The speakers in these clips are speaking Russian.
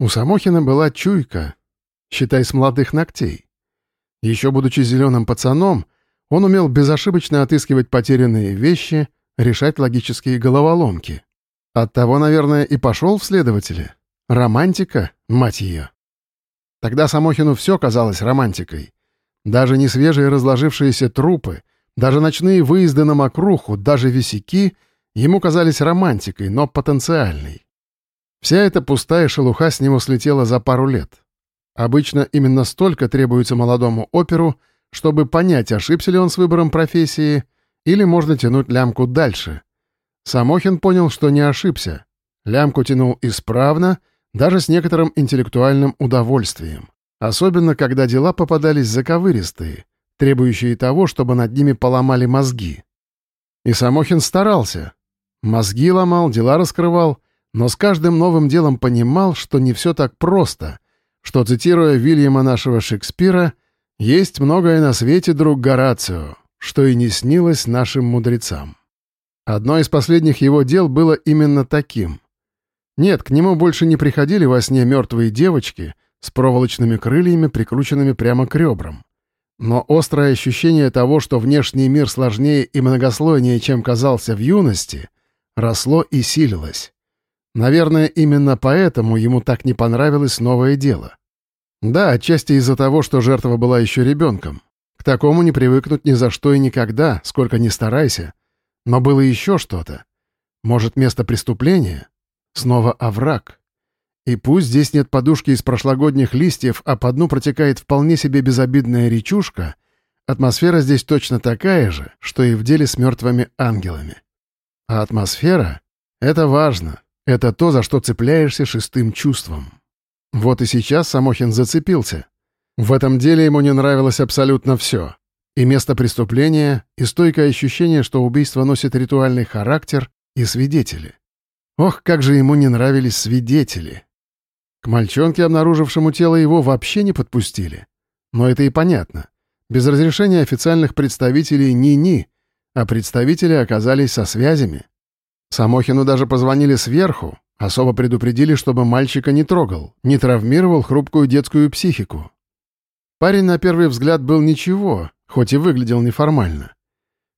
У Самохина была чуйка, считай, с молодых ногтей. Еще будучи зеленым пацаном, он умел безошибочно отыскивать потерянные вещи, решать логические головоломки. Оттого, наверное, и пошел в следователи. Романтика, мать ее. Тогда Самохину все казалось романтикой. Даже не свежие разложившиеся трупы, даже ночные выезды на мокруху, даже висяки ему казались романтикой, но потенциальной. Вся эта пустая шелуха с него слетела за пару лет. Обычно именно столько требуется молодому оперу, чтобы понять, ошибся ли он с выбором профессии, или можно тянуть лямку дальше. Самохин понял, что не ошибся. Лямку тянул исправно, даже с некоторым интеллектуальным удовольствием. Особенно, когда дела попадались заковыристые, требующие того, чтобы над ними поломали мозги. И Самохин старался. Мозги ломал, дела раскрывал, но с каждым новым делом понимал, что не все так просто, что, цитируя Вильяма нашего Шекспира, «Есть многое на свете, друг Горацио, что и не снилось нашим мудрецам». Одно из последних его дел было именно таким. Нет, к нему больше не приходили во сне мертвые девочки с проволочными крыльями, прикрученными прямо к ребрам. Но острое ощущение того, что внешний мир сложнее и многослойнее, чем казался в юности, росло и силилось. Наверное, именно поэтому ему так не понравилось новое дело. Да, отчасти из-за того, что жертва была еще ребенком. К такому не привыкнуть ни за что и никогда, сколько ни старайся. Но было еще что-то. Может, место преступления? Снова овраг. И пусть здесь нет подушки из прошлогодних листьев, а по дну протекает вполне себе безобидная речушка, атмосфера здесь точно такая же, что и в деле с мертвыми ангелами. А атмосфера — это важно. Это то, за что цепляешься шестым чувством. Вот и сейчас Самохин зацепился. В этом деле ему не нравилось абсолютно все. И место преступления, и стойкое ощущение, что убийство носит ритуальный характер, и свидетели. Ох, как же ему не нравились свидетели. К мальчонке, обнаружившему тело, его вообще не подпустили. Но это и понятно. Без разрешения официальных представителей ни-ни, а представители оказались со связями. Самохину даже позвонили сверху, особо предупредили, чтобы мальчика не трогал, не травмировал хрупкую детскую психику. Парень на первый взгляд был ничего, хоть и выглядел неформально.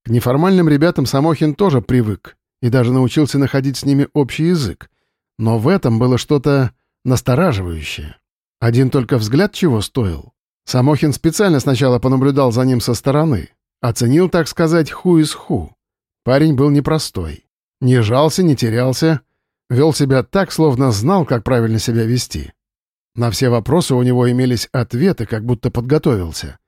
К неформальным ребятам Самохин тоже привык и даже научился находить с ними общий язык. Но в этом было что-то настораживающее. Один только взгляд чего стоил. Самохин специально сначала понаблюдал за ним со стороны, оценил, так сказать, ху из ху. Парень был непростой. Не жался, не терялся. Вел себя так, словно знал, как правильно себя вести. На все вопросы у него имелись ответы, как будто подготовился.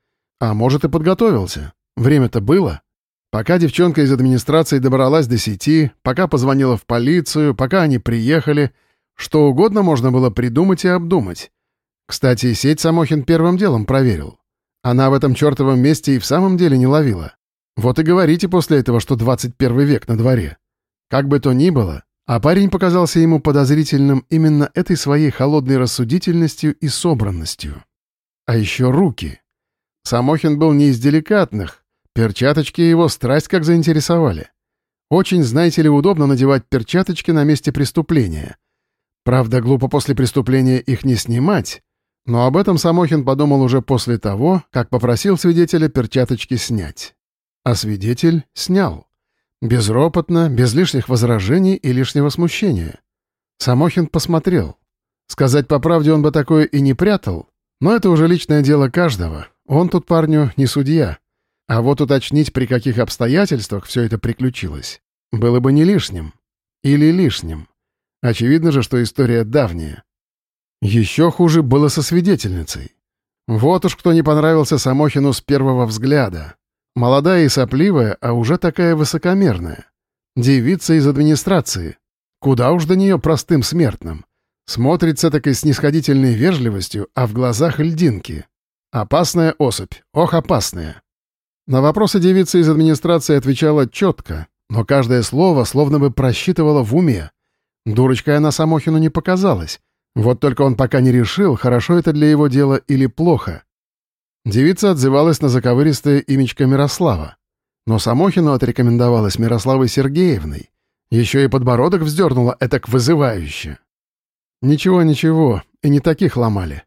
А может и подготовился. Время-то было. Пока девчонка из администрации добралась до сети, пока позвонила в полицию, пока они приехали, что угодно можно было придумать и обдумать. Кстати, сеть Самохин первым делом проверил. Она в этом чертовом месте и в самом деле не ловила. Вот и говорите после этого, что 21 век на дворе. Как бы то ни было, а парень показался ему подозрительным именно этой своей холодной рассудительностью и собранностью. А еще руки. Самохин был не из деликатных, перчаточки его страсть как заинтересовали. Очень, знаете ли, удобно надевать перчаточки на месте преступления. Правда, глупо после преступления их не снимать, но об этом Самохин подумал уже после того, как попросил свидетеля перчаточки снять. А свидетель снял. Безропотно, без лишних возражений и лишнего смущения. Самохин посмотрел. Сказать по правде он бы такое и не прятал, но это уже личное дело каждого. Он тут парню не судья. А вот уточнить, при каких обстоятельствах все это приключилось, было бы не лишним. Или лишним. Очевидно же, что история давняя. Еще хуже было со свидетельницей. Вот уж кто не понравился Самохину с первого взгляда. Молодая и сопливая, а уже такая высокомерная. Девица из администрации. Куда уж до нее простым смертным. Смотрится такой снисходительной вежливостью, а в глазах льдинки. Опасная особь, ох, опасная. На вопросы девица из администрации отвечала четко, но каждое слово словно бы просчитывала в уме. Дурочкой она Самохину не показалась. Вот только он пока не решил, хорошо это для его дела или плохо. Девица отзывалась на заковыристое имечко Мирослава. Но Самохину отрекомендовалась Мирославой Сергеевной. Еще и подбородок вздернула этак вызывающе. Ничего-ничего, и не таких ломали.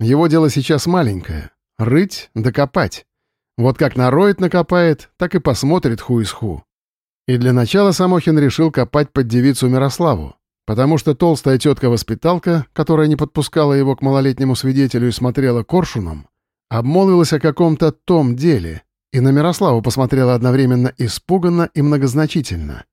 Его дело сейчас маленькое — рыть, докопать. Вот как нароет, накопает, так и посмотрит ху из ху. И для начала Самохин решил копать под девицу Мирославу, потому что толстая тетка-воспиталка, которая не подпускала его к малолетнему свидетелю и смотрела коршуном, обмолвилась о каком-то том деле, и на Мирославу посмотрела одновременно испуганно и многозначительно.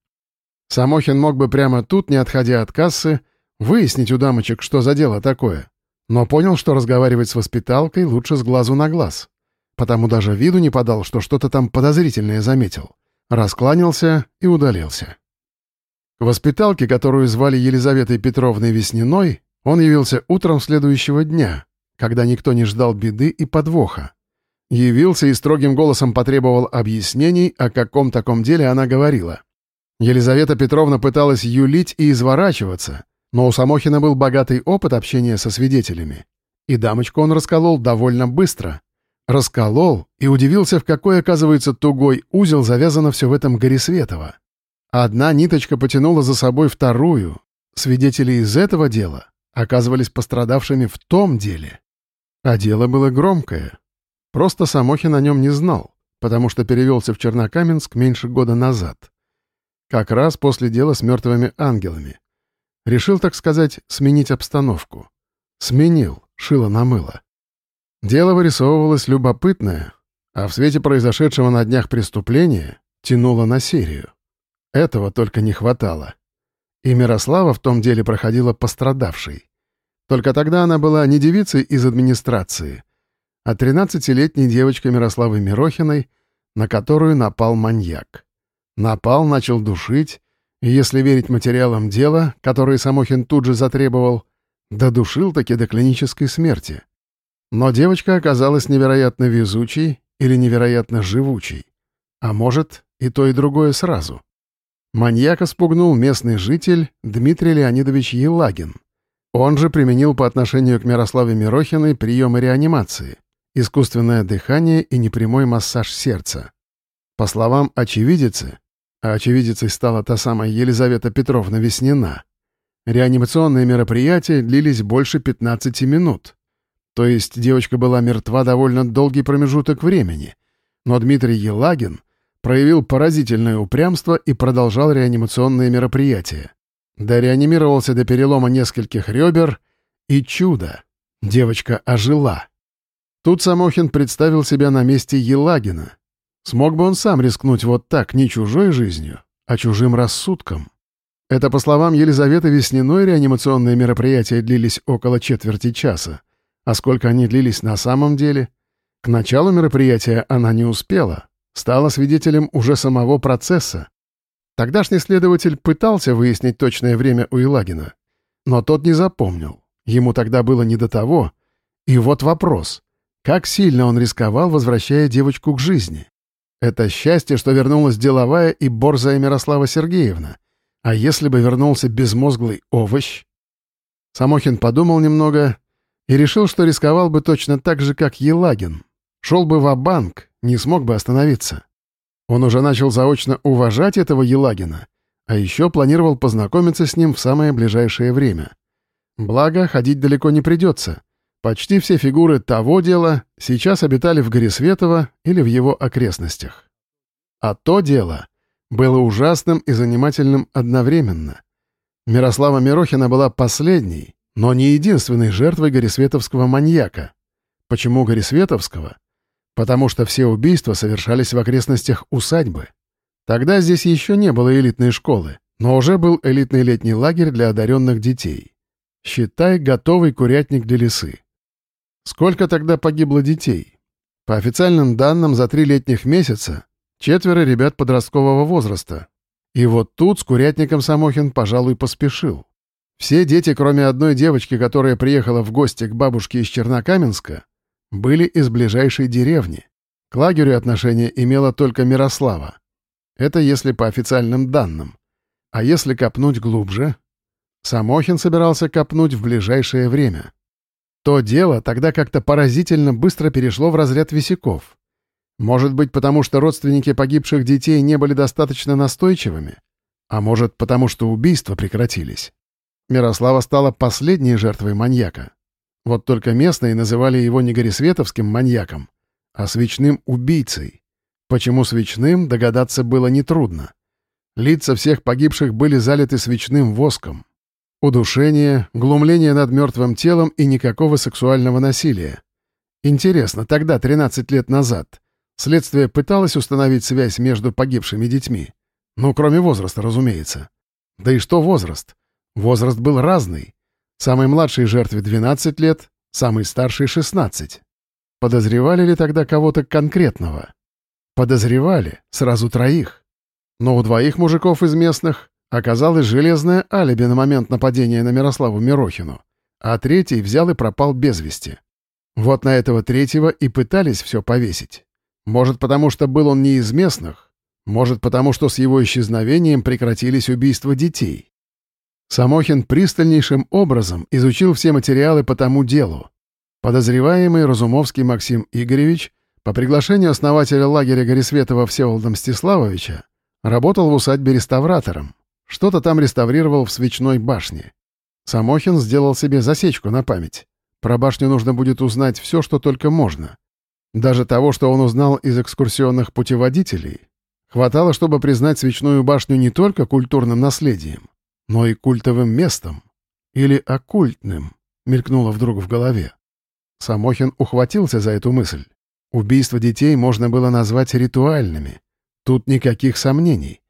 Самохин мог бы прямо тут, не отходя от кассы, выяснить у дамочек, что за дело такое, но понял, что разговаривать с воспиталкой лучше с глазу на глаз, потому даже виду не подал, что что-то там подозрительное заметил. Раскланялся и удалился. К воспиталке, которую звали Елизаветой Петровной Весниной, он явился утром следующего дня, когда никто не ждал беды и подвоха. Явился и строгим голосом потребовал объяснений, о каком таком деле она говорила. Елизавета Петровна пыталась юлить и изворачиваться, но у Самохина был богатый опыт общения со свидетелями. И дамочку он расколол довольно быстро. Расколол и удивился, в какой, оказывается, тугой узел завязано все в этом Горисветово. Одна ниточка потянула за собой вторую. Свидетели из этого дела оказывались пострадавшими в том деле. А дело было громкое. Просто Самохин о нем не знал, потому что перевелся в Чернокаменск меньше года назад. Как раз после дела с мертвыми ангелами. Решил, так сказать, сменить обстановку. Сменил, шило на мыло. Дело вырисовывалось любопытное, а в свете произошедшего на днях преступления тянуло на серию. Этого только не хватало. И Мирослава в том деле проходила пострадавшей. Только тогда она была не девицей из администрации, а 13-летней девочкой Мирославы Мирохиной, на которую напал маньяк. Напал, начал душить, и если верить материалам дела, которые Самохин тут же затребовал, додушил таки до клинической смерти. Но девочка оказалась невероятно везучей или невероятно живучей. А может, и то, и другое сразу. Маньяка спугнул местный житель Дмитрий Леонидович Елагин. Он же применил по отношению к Мирославе Мирохиной приемы реанимации, искусственное дыхание и непрямой массаж сердца. По словам очевидицы, а очевидицей стала та самая Елизавета Петровна Веснина, реанимационные мероприятия длились больше 15 минут. То есть девочка была мертва довольно долгий промежуток времени, но Дмитрий Елагин проявил поразительное упрямство и продолжал реанимационные мероприятия. Дореанимировался до перелома нескольких ребер, и чудо! Девочка ожила. Тут Самохин представил себя на месте Елагина. Смог бы он сам рискнуть вот так, не чужой жизнью, а чужим рассудком? Это, по словам Елизаветы Весниной, реанимационные мероприятия длились около четверти часа. А сколько они длились на самом деле? К началу мероприятия она не успела, стала свидетелем уже самого процесса. Тогдашний следователь пытался выяснить точное время у Илагина, но тот не запомнил. Ему тогда было не до того. И вот вопрос. Как сильно он рисковал, возвращая девочку к жизни? Это счастье, что вернулась деловая и борзая Мирослава Сергеевна. А если бы вернулся безмозглый овощ? Самохин подумал немного и решил, что рисковал бы точно так же, как Елагин. Шел бы в банк не смог бы остановиться. Он уже начал заочно уважать этого Елагина, а еще планировал познакомиться с ним в самое ближайшее время. Благо, ходить далеко не придется. Почти все фигуры того дела сейчас обитали в Горисветово или в его окрестностях. А то дело было ужасным и занимательным одновременно. Мирослава Мирохина была последней, но не единственной жертвой горисветовского маньяка. Почему горисветовского? Потому что все убийства совершались в окрестностях усадьбы. Тогда здесь еще не было элитной школы, но уже был элитный летний лагерь для одаренных детей. Считай, готовый курятник для лисы. Сколько тогда погибло детей? По официальным данным, за три летних месяца четверо ребят подросткового возраста. И вот тут с курятником Самохин, пожалуй, поспешил. Все дети, кроме одной девочки, которая приехала в гости к бабушке из Чернокаменска, были из ближайшей деревни. К лагерю отношение имела только Мирослава. Это если по официальным данным. А если копнуть глубже? Самохин собирался копнуть в ближайшее время. То дело тогда как-то поразительно быстро перешло в разряд висяков. Может быть, потому что родственники погибших детей не были достаточно настойчивыми? А может, потому что убийства прекратились? Мирослава стала последней жертвой маньяка. Вот только местные называли его не Горисветовским маньяком, а свечным убийцей. Почему свечным, догадаться было нетрудно. Лица всех погибших были залиты свечным воском. Удушение, глумление над мертвым телом и никакого сексуального насилия. Интересно, тогда, 13 лет назад, следствие пыталось установить связь между погибшими детьми? Ну, кроме возраста, разумеется. Да и что возраст? Возраст был разный. Самой младшей жертве 12 лет, самой старшей — 16. Подозревали ли тогда кого-то конкретного? Подозревали, сразу троих. Но у двоих мужиков из местных оказалось железное алиби на момент нападения на Мирославу Мирохину, а третий взял и пропал без вести. Вот на этого третьего и пытались все повесить. Может, потому что был он не из местных, может, потому что с его исчезновением прекратились убийства детей. Самохин пристальнейшим образом изучил все материалы по тому делу. Подозреваемый Разумовский Максим Игоревич по приглашению основателя лагеря Горисветова Всеволода Мстиславовича работал в усадьбе реставратором. Что-то там реставрировал в свечной башне. Самохин сделал себе засечку на память. Про башню нужно будет узнать все, что только можно. Даже того, что он узнал из экскурсионных путеводителей, хватало, чтобы признать свечную башню не только культурным наследием, но и культовым местом. Или оккультным, мелькнуло вдруг в голове. Самохин ухватился за эту мысль. Убийство детей можно было назвать ритуальными. Тут никаких сомнений.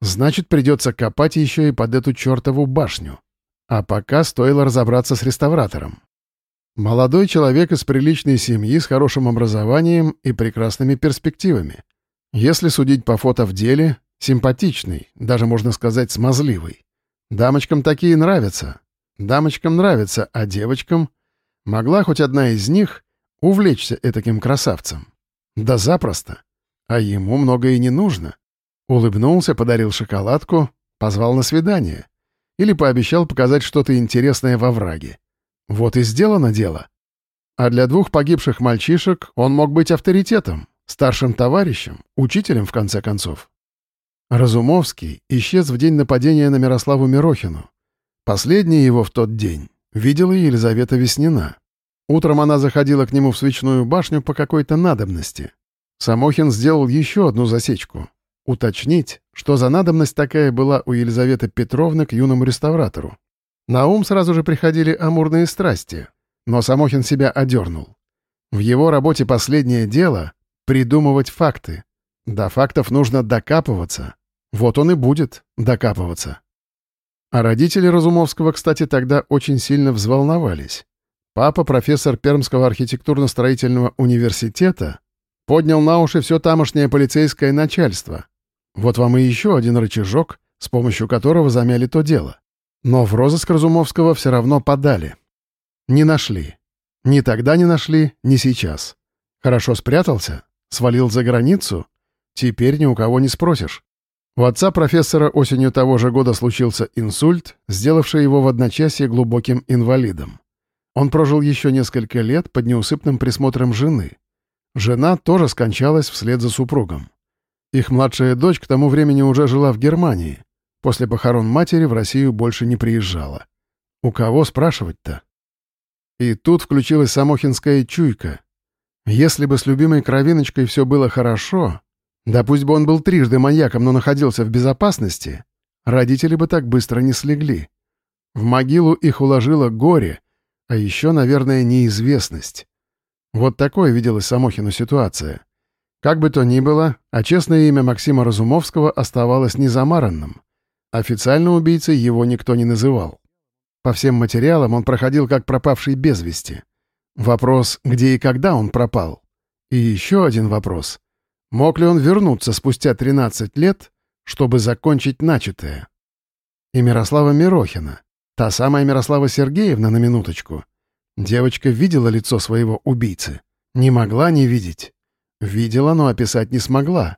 Значит, придется копать еще и под эту чертову башню. А пока стоило разобраться с реставратором. Молодой человек из приличной семьи с хорошим образованием и прекрасными перспективами. Если судить по фото в деле, симпатичный, даже можно сказать смазливый. Дамочкам такие нравятся. Дамочкам нравятся, а девочкам... Могла хоть одна из них увлечься этаким красавцем? Да запросто. А ему многое и не нужно. Улыбнулся, подарил шоколадку, позвал на свидание. Или пообещал показать что-то интересное во враге. Вот и сделано дело. А для двух погибших мальчишек он мог быть авторитетом, старшим товарищем, учителем, в конце концов. Разумовский исчез в день нападения на Мирославу Мирохину. Последний его в тот день видела Елизавета Веснина. Утром она заходила к нему в свечную башню по какой-то надобности. Самохин сделал еще одну засечку. Уточнить, что за надобность такая была у Елизаветы Петровны к юному реставратору. На ум сразу же приходили амурные страсти, но Самохин себя одернул. В его работе последнее дело — придумывать факты. До фактов нужно докапываться. Вот он и будет докапываться. А родители Разумовского, кстати, тогда очень сильно взволновались. Папа, профессор Пермского архитектурно-строительного университета, поднял на уши все тамошнее полицейское начальство. Вот вам и еще один рычажок, с помощью которого замяли то дело. Но в розыск Разумовского все равно подали. Не нашли. Ни тогда не нашли, ни сейчас. Хорошо спрятался? Свалил за границу? Теперь ни у кого не спросишь. У отца профессора осенью того же года случился инсульт, сделавший его в одночасье глубоким инвалидом. Он прожил еще несколько лет под неусыпным присмотром жены. Жена тоже скончалась вслед за супругом. Их младшая дочь к тому времени уже жила в Германии, После похорон матери в Россию больше не приезжала. У кого спрашивать-то? И тут включилась самохинская чуйка. Если бы с любимой кровиночкой все было хорошо, да пусть бы он был трижды маньяком, но находился в безопасности, родители бы так быстро не слегли. В могилу их уложило горе, а еще, наверное, неизвестность. Вот такое виделась Самохину ситуация. Как бы то ни было, а честное имя Максима Разумовского оставалось незамаранным. Официально убийцей его никто не называл. По всем материалам он проходил как пропавший без вести. Вопрос, где и когда он пропал. И еще один вопрос. Мог ли он вернуться спустя 13 лет, чтобы закончить начатое? И Мирослава Мирохина, та самая Мирослава Сергеевна на минуточку. Девочка видела лицо своего убийцы. Не могла не видеть. Видела, но описать не смогла.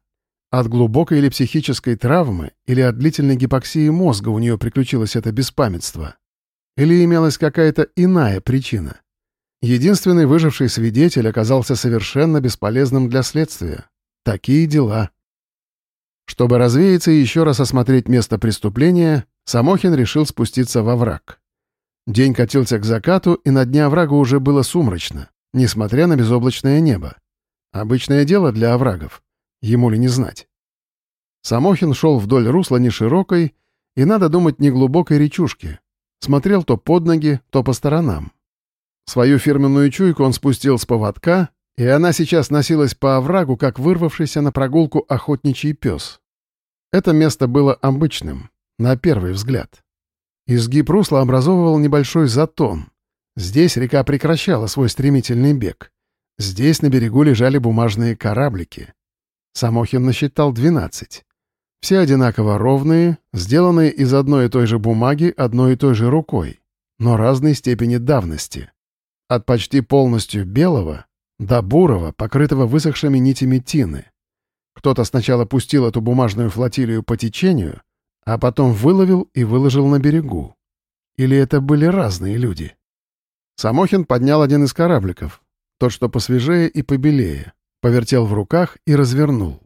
От глубокой или психической травмы или от длительной гипоксии мозга у нее приключилось это беспамятство? Или имелась какая-то иная причина? Единственный выживший свидетель оказался совершенно бесполезным для следствия. Такие дела. Чтобы развеяться и еще раз осмотреть место преступления, Самохин решил спуститься во враг. День катился к закату, и на дне оврага уже было сумрачно, несмотря на безоблачное небо. Обычное дело для оврагов. Ему ли не знать. Самохин шел вдоль русла неширокой и, надо думать, неглубокой речушки. Смотрел то под ноги, то по сторонам. Свою фирменную чуйку он спустил с поводка, и она сейчас носилась по оврагу, как вырвавшийся на прогулку охотничий пес. Это место было обычным, на первый взгляд. Изгиб русла образовывал небольшой затон. Здесь река прекращала свой стремительный бег. Здесь на берегу лежали бумажные кораблики. Самохин насчитал 12. Все одинаково ровные, сделанные из одной и той же бумаги одной и той же рукой, но разной степени давности. От почти полностью белого до бурого, покрытого высохшими нитями тины. Кто-то сначала пустил эту бумажную флотилию по течению, а потом выловил и выложил на берегу. Или это были разные люди? Самохин поднял один из корабликов, тот, что посвежее и побелее, повертел в руках и развернул.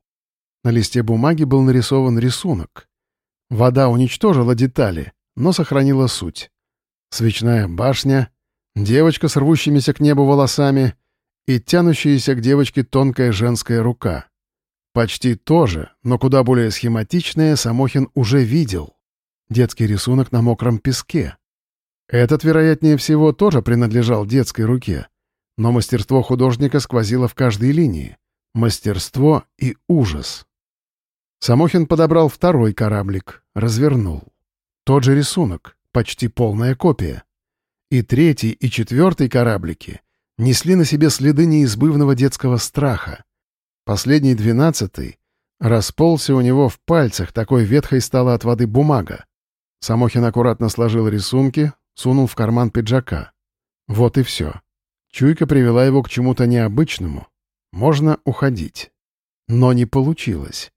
На листе бумаги был нарисован рисунок. Вода уничтожила детали, но сохранила суть. Свечная башня, девочка с рвущимися к небу волосами и тянущаяся к девочке тонкая женская рука. Почти то же, но куда более схематичное Самохин уже видел. Детский рисунок на мокром песке. Этот, вероятнее всего, тоже принадлежал детской руке. Но мастерство художника сквозило в каждой линии. Мастерство и ужас. Самохин подобрал второй кораблик, развернул. Тот же рисунок, почти полная копия. И третий, и четвертый кораблики несли на себе следы неизбывного детского страха. Последний, двенадцатый, расползся у него в пальцах, такой ветхой стала от воды бумага. Самохин аккуратно сложил рисунки, сунул в карман пиджака. Вот и все. Чуйка привела его к чему-то необычному. Можно уходить. Но не получилось.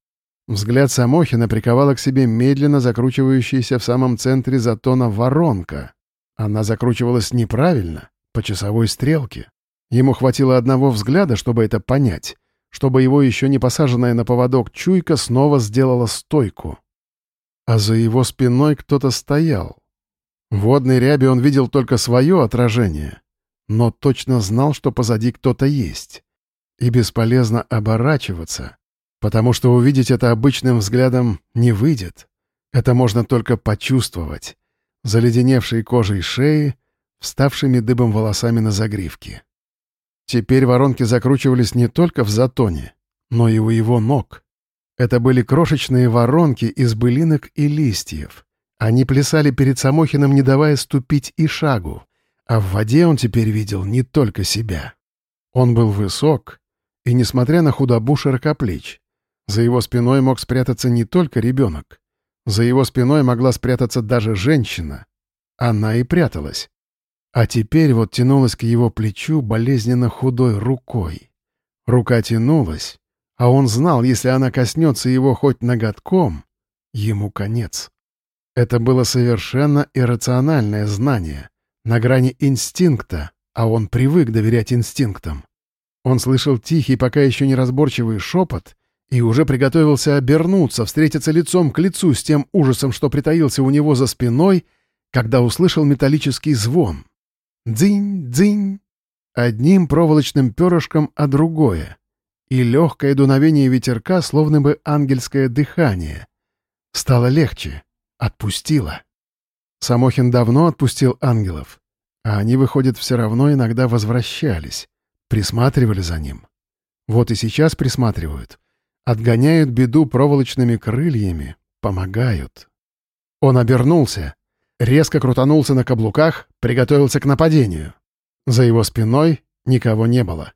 Взгляд Самохина приковала к себе медленно закручивающаяся в самом центре затона воронка. Она закручивалась неправильно, по часовой стрелке. Ему хватило одного взгляда, чтобы это понять чтобы его еще не посаженная на поводок чуйка снова сделала стойку. А за его спиной кто-то стоял. В водной рябе он видел только свое отражение, но точно знал, что позади кто-то есть. И бесполезно оборачиваться, потому что увидеть это обычным взглядом не выйдет. Это можно только почувствовать, заледеневшей кожей шеи, вставшими дыбом волосами на загривке. Теперь воронки закручивались не только в затоне, но и у его ног. Это были крошечные воронки из былинок и листьев. Они плясали перед Самохиным, не давая ступить и шагу. А в воде он теперь видел не только себя. Он был высок, и, несмотря на худобу, широкоплеч. За его спиной мог спрятаться не только ребенок. За его спиной могла спрятаться даже женщина. Она и пряталась. А теперь вот тянулась к его плечу болезненно худой рукой. Рука тянулась, а он знал, если она коснется его хоть ноготком, ему конец. Это было совершенно иррациональное знание, на грани инстинкта, а он привык доверять инстинктам. Он слышал тихий, пока еще неразборчивый шепот и уже приготовился обернуться, встретиться лицом к лицу с тем ужасом, что притаился у него за спиной, когда услышал металлический звон — Дзынь, дзынь. Одним проволочным перышком, а другое. И легкое дуновение ветерка, словно бы ангельское дыхание. Стало легче. Отпустило. Самохин давно отпустил ангелов. А они, выходит, все равно иногда возвращались. Присматривали за ним. Вот и сейчас присматривают. Отгоняют беду проволочными крыльями. Помогают. Он обернулся резко крутанулся на каблуках, приготовился к нападению. За его спиной никого не было.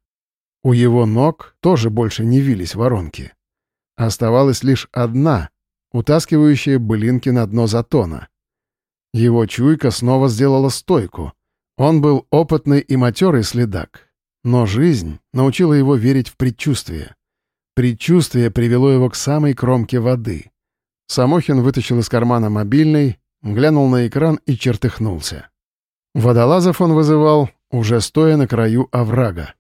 У его ног тоже больше не вились воронки. Оставалась лишь одна, утаскивающая былинки на дно затона. Его чуйка снова сделала стойку. Он был опытный и матерый следак. Но жизнь научила его верить в предчувствие. Предчувствие привело его к самой кромке воды. Самохин вытащил из кармана мобильный, глянул на экран и чертыхнулся. Водолазов он вызывал, уже стоя на краю оврага.